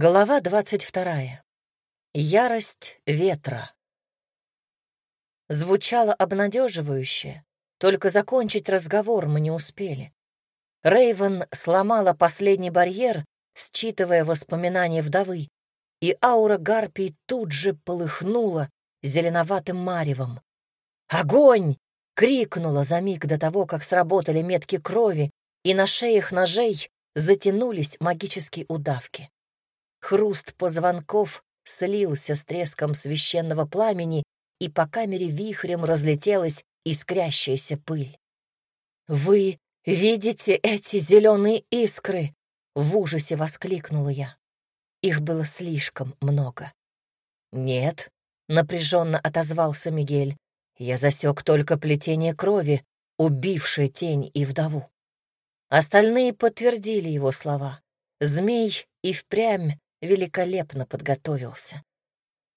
Глава двадцать вторая. Ярость ветра. Звучало обнадеживающе, только закончить разговор мы не успели. Рейвен сломала последний барьер, считывая воспоминания вдовы, и аура гарпий тут же полыхнула зеленоватым маревом. «Огонь!» — крикнула за миг до того, как сработали метки крови, и на шеях ножей затянулись магические удавки. Хруст позвонков слился с треском священного пламени, и по камере вихрем разлетелась искрящаяся пыль. «Вы видите эти зеленые искры?» — в ужасе воскликнула я. Их было слишком много. «Нет», — напряженно отозвался Мигель, — «я засек только плетение крови, убившее тень и вдову». Остальные подтвердили его слова. Змей и впрямь великолепно подготовился.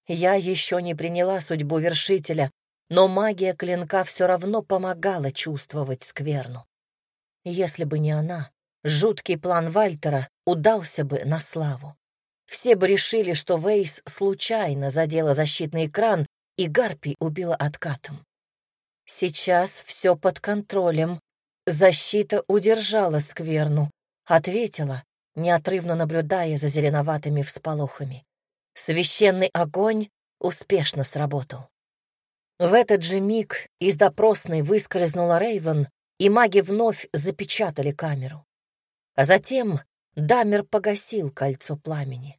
Я еще не приняла судьбу вершителя, но магия клинка все равно помогала чувствовать скверну. Если бы не она, жуткий план Вальтера удался бы на славу. Все бы решили, что Вейс случайно задела защитный экран, и Гарпи убила откатом. Сейчас все под контролем. Защита удержала скверну, ответила, неотрывно наблюдая за зеленоватыми всполохами. Священный огонь успешно сработал. В этот же миг из допросной выскользнула Рейвен, и маги вновь запечатали камеру. А затем Дамер погасил кольцо пламени.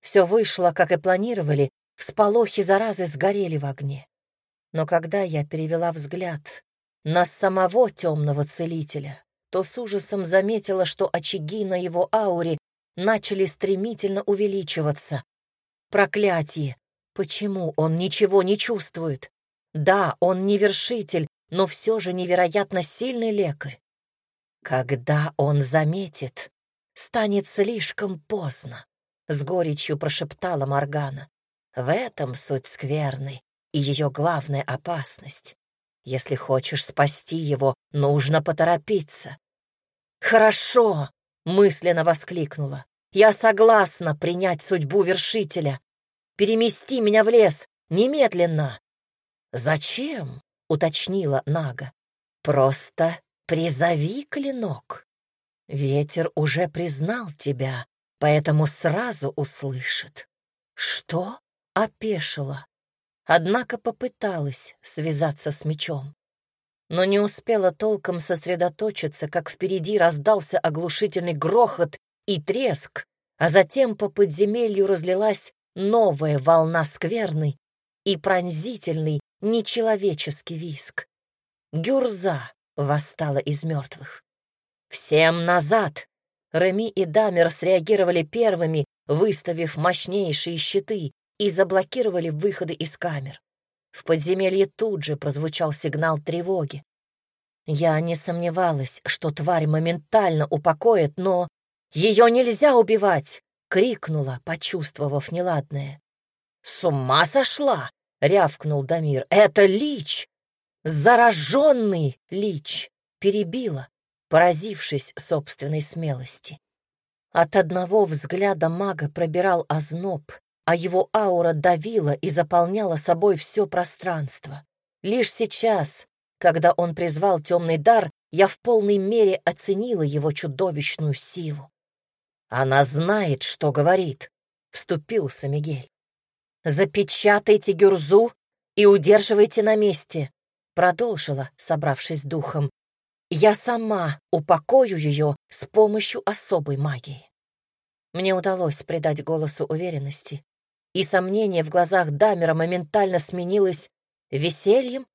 Все вышло, как и планировали, всполохи заразы сгорели в огне. Но когда я перевела взгляд на самого темного целителя, то с ужасом заметила, что очаги на его ауре начали стремительно увеличиваться. Проклятие! Почему он ничего не чувствует? Да, он не вершитель, но все же невероятно сильный лекарь. Когда он заметит, станет слишком поздно, — с горечью прошептала Моргана. В этом суть скверны и ее главная опасность. Если хочешь спасти его, нужно поторопиться. «Хорошо!» — мысленно воскликнула. «Я согласна принять судьбу вершителя. Перемести меня в лес немедленно!» «Зачем?» — уточнила Нага. «Просто призови клинок. Ветер уже признал тебя, поэтому сразу услышит». «Что?» — опешила однако попыталась связаться с мечом. Но не успела толком сосредоточиться, как впереди раздался оглушительный грохот и треск, а затем по подземелью разлилась новая волна скверны и пронзительный нечеловеческий виск. Гюрза восстала из мертвых. «Всем назад!» Реми и Дамер среагировали первыми, выставив мощнейшие щиты, и заблокировали выходы из камер. В подземелье тут же прозвучал сигнал тревоги. Я не сомневалась, что тварь моментально упокоит, но ее нельзя убивать, крикнула, почувствовав неладное. С ума сошла, рявкнул Дамир. Это лич, зараженный лич, перебила, поразившись собственной смелости. От одного взгляда мага пробирал озноб, а его аура давила и заполняла собой все пространство. Лишь сейчас, когда он призвал темный дар, я в полной мере оценила его чудовищную силу. «Она знает, что говорит», — вступился Мигель. «Запечатайте Гюрзу и удерживайте на месте», — продолжила, собравшись духом. «Я сама упокою ее с помощью особой магии». Мне удалось придать голосу уверенности, и сомнение в глазах Дамера моментально сменилось весельем.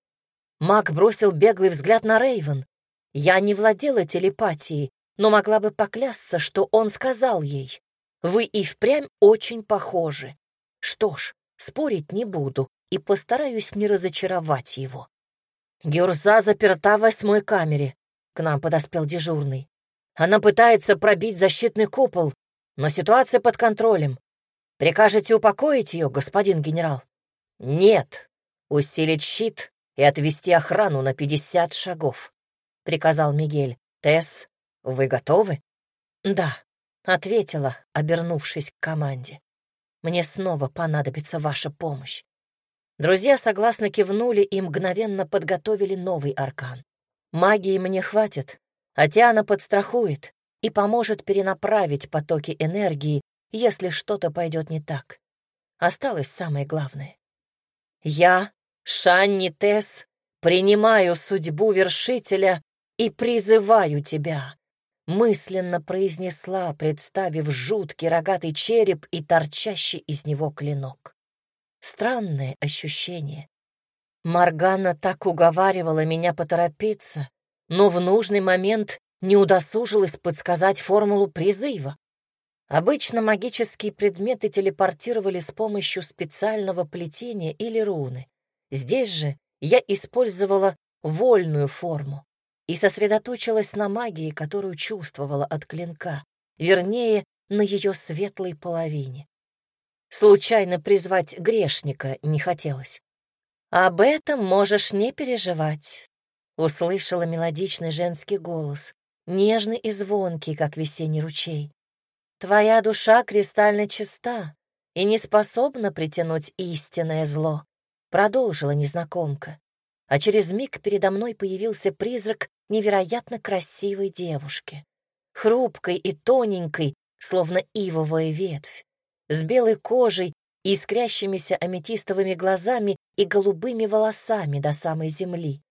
Маг бросил беглый взгляд на Рейвен. Я не владела телепатией, но могла бы поклясться, что он сказал ей. «Вы и впрямь очень похожи. Что ж, спорить не буду и постараюсь не разочаровать его». Гюрза заперта в восьмой камере. К нам подоспел дежурный. Она пытается пробить защитный купол, но ситуация под контролем. Прикажете упокоить ее, господин генерал? Нет. Усилить щит и отвести охрану на пятьдесят шагов, приказал Мигель. Тесс, вы готовы? Да. Ответила, обернувшись к команде. «Мне снова понадобится ваша помощь». Друзья согласно кивнули и мгновенно подготовили новый аркан. Магии мне хватит, а Тиана подстрахует и поможет перенаправить потоки энергии, если что-то пойдет не так. Осталось самое главное. Я, Шанни Тесс, принимаю судьбу вершителя и призываю тебя, мысленно произнесла, представив жуткий рогатый череп и торчащий из него клинок. Странное ощущение. Маргана так уговаривала меня поторопиться, но в нужный момент не удосужилась подсказать формулу призыва. Обычно магические предметы телепортировали с помощью специального плетения или руны. Здесь же я использовала вольную форму и сосредоточилась на магии, которую чувствовала от клинка, вернее, на ее светлой половине. Случайно призвать грешника не хотелось. «Об этом можешь не переживать», — услышала мелодичный женский голос, нежный и звонкий, как весенний ручей. «Твоя душа кристально чиста и не способна притянуть истинное зло», — продолжила незнакомка. А через миг передо мной появился призрак невероятно красивой девушки, хрупкой и тоненькой, словно ивовая ветвь, с белой кожей и искрящимися аметистовыми глазами и голубыми волосами до самой земли.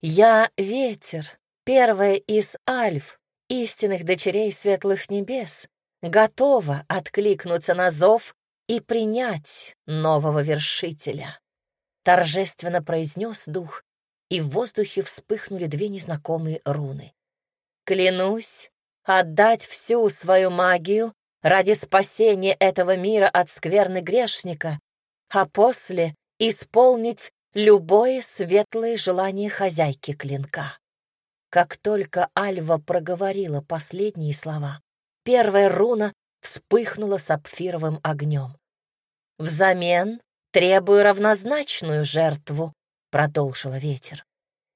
Я — ветер, первая из альф, истинных дочерей светлых небес, готова откликнуться на зов и принять нового вершителя. Торжественно произнес дух, и в воздухе вспыхнули две незнакомые руны. «Клянусь отдать всю свою магию ради спасения этого мира от скверны грешника, а после исполнить любое светлое желание хозяйки клинка». Как только Альва проговорила последние слова, первая руна вспыхнула сапфировым огнем. «Взамен требую равнозначную жертву», продолжила ветер.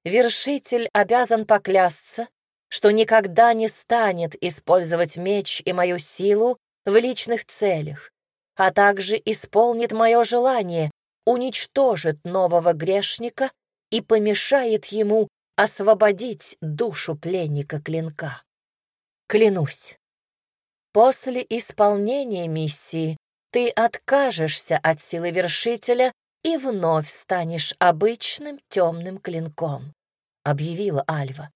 Вершитель обязан поклясться, что никогда не станет использовать меч и мою силу в личных целях, а также исполнит мое желание, уничтожит нового грешника и помешает ему освободить душу пленника клинка. Клянусь. После исполнения миссии ты откажешься от силы вершителя и вновь станешь обычным темным клинком», — объявила Альва.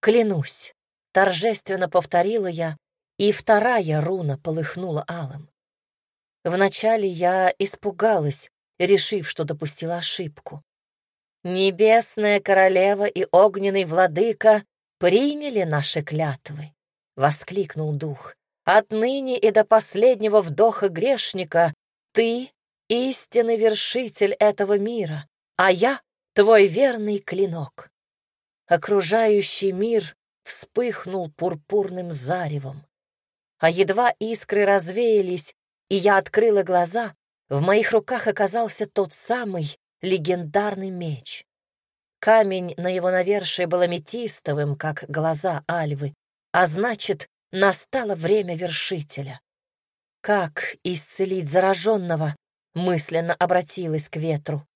«Клянусь», — торжественно повторила я, и вторая руна полыхнула алым. Вначале я испугалась, решив, что допустила ошибку. «Небесная королева и огненный владыка приняли наши клятвы», — воскликнул дух. «Отныне и до последнего вдоха грешника ты истинный вершитель этого мира, а я — твой верный клинок. Окружающий мир вспыхнул пурпурным заревом. А едва искры развеялись, и я открыла глаза, в моих руках оказался тот самый легендарный меч. Камень на его навершие был аметистовым, как глаза Альвы, а значит, настало время вершителя. Как исцелить зараженного, мысленно обратилась к ветру.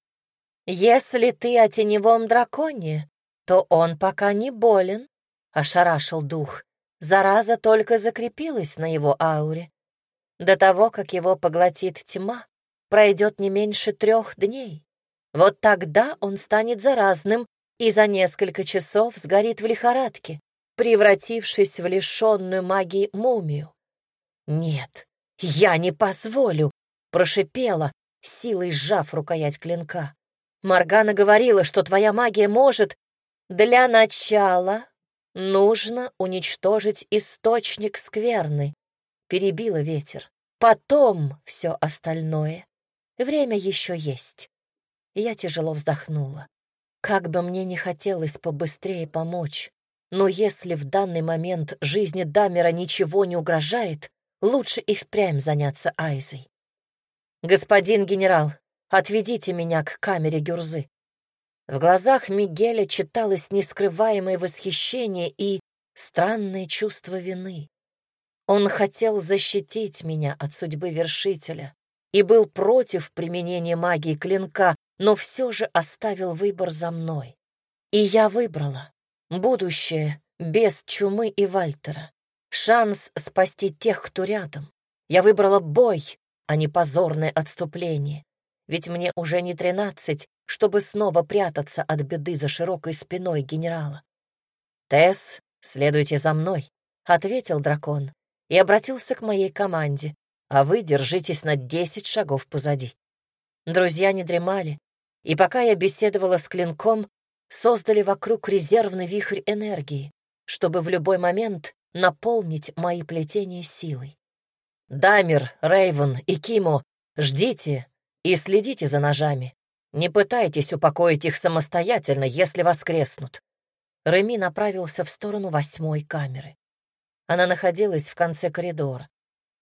«Если ты о теневом драконе, то он пока не болен», — ошарашил дух. Зараза только закрепилась на его ауре. До того, как его поглотит тьма, пройдет не меньше трех дней. Вот тогда он станет заразным и за несколько часов сгорит в лихорадке, превратившись в лишенную магии мумию. Нет, я не позволю, прошипела, силой сжав рукоять клинка. Маргана говорила, что твоя магия может... Для начала нужно уничтожить источник скверны, перебила ветер. Потом все остальное. Время еще есть. Я тяжело вздохнула. Как бы мне не хотелось побыстрее помочь, но если в данный момент жизни Дамера ничего не угрожает, лучше и впрямь заняться Айзой. «Господин генерал, отведите меня к камере Гюрзы». В глазах Мигеля читалось нескрываемое восхищение и странное чувство вины. Он хотел защитить меня от судьбы вершителя и был против применения магии клинка, но все же оставил выбор за мной. И я выбрала будущее без чумы и Вальтера, шанс спасти тех, кто рядом. Я выбрала бой, а не позорное отступление, ведь мне уже не тринадцать, чтобы снова прятаться от беды за широкой спиной генерала. «Тесс, следуйте за мной», — ответил дракон и обратился к моей команде, а вы держитесь на десять шагов позади. Друзья не дремали, и пока я беседовала с клинком, создали вокруг резервный вихрь энергии, чтобы в любой момент наполнить мои плетения силой. Дамир, Рейвен и Кимо, ждите и следите за ножами. Не пытайтесь упокоить их самостоятельно, если воскреснут. Реми направился в сторону восьмой камеры. Она находилась в конце коридора.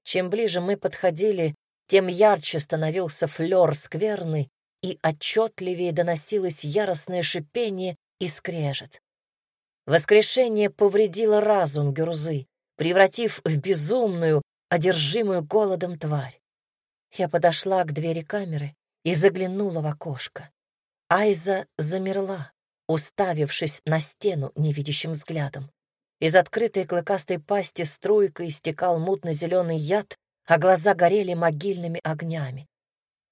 Чем ближе мы подходили, тем ярче становился флёр скверный, и отчетливее доносилось яростное шипение и скрежет. Воскрешение повредило разум Гюрзы, превратив в безумную, одержимую голодом тварь. Я подошла к двери камеры и заглянула в окошко. Айза замерла, уставившись на стену невидящим взглядом. Из открытой клыкастой пасти струйкой истекал мутно-зеленый яд, а глаза горели могильными огнями.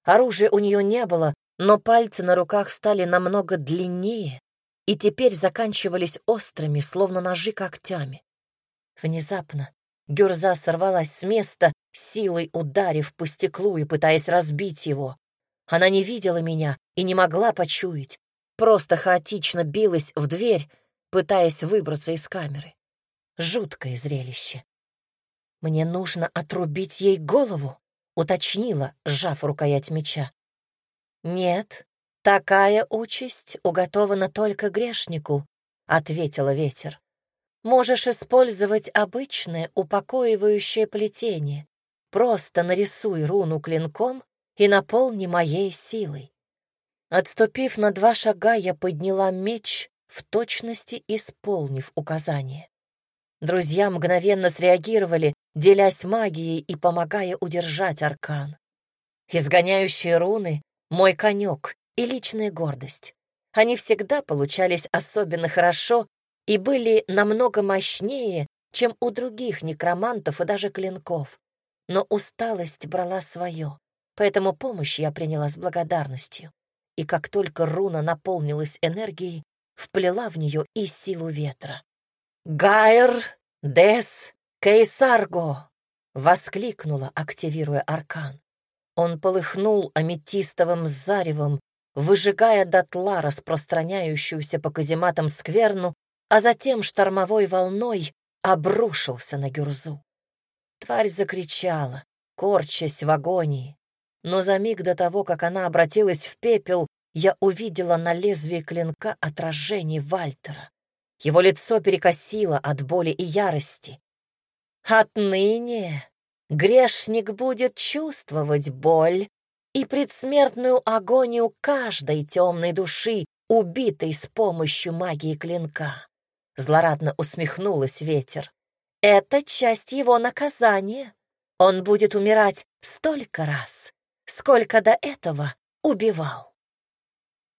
Оружия у нее не было, но пальцы на руках стали намного длиннее и теперь заканчивались острыми, словно ножи когтями. Внезапно Гюрза сорвалась с места, силой ударив по стеклу и пытаясь разбить его. Она не видела меня и не могла почуять, просто хаотично билась в дверь, пытаясь выбраться из камеры. Жуткое зрелище. «Мне нужно отрубить ей голову», — уточнила, сжав рукоять меча. «Нет, такая участь уготована только грешнику», — ответила ветер. «Можешь использовать обычное упокоивающее плетение. Просто нарисуй руну клинком и наполни моей силой». Отступив на два шага, я подняла меч, в точности исполнив указание. Друзья мгновенно среагировали, делясь магией и помогая удержать аркан. Изгоняющие руны — мой конек и личная гордость. Они всегда получались особенно хорошо и были намного мощнее, чем у других некромантов и даже клинков. Но усталость брала свое, поэтому помощь я приняла с благодарностью. И как только руна наполнилась энергией, вплела в нее и силу ветра. «Гайр Дес Кейсарго!» — воскликнула, активируя аркан. Он полыхнул аметистовым заревом, выжигая дотла распространяющуюся по казематам скверну, а затем штормовой волной обрушился на Гюрзу. Тварь закричала, корчась в агонии, но за миг до того, как она обратилась в пепел, я увидела на лезвии клинка отражение Вальтера. Его лицо перекосило от боли и ярости. «Отныне грешник будет чувствовать боль и предсмертную агонию каждой темной души, убитой с помощью магии клинка», — злорадно усмехнулась ветер. «Это часть его наказания. Он будет умирать столько раз, сколько до этого убивал».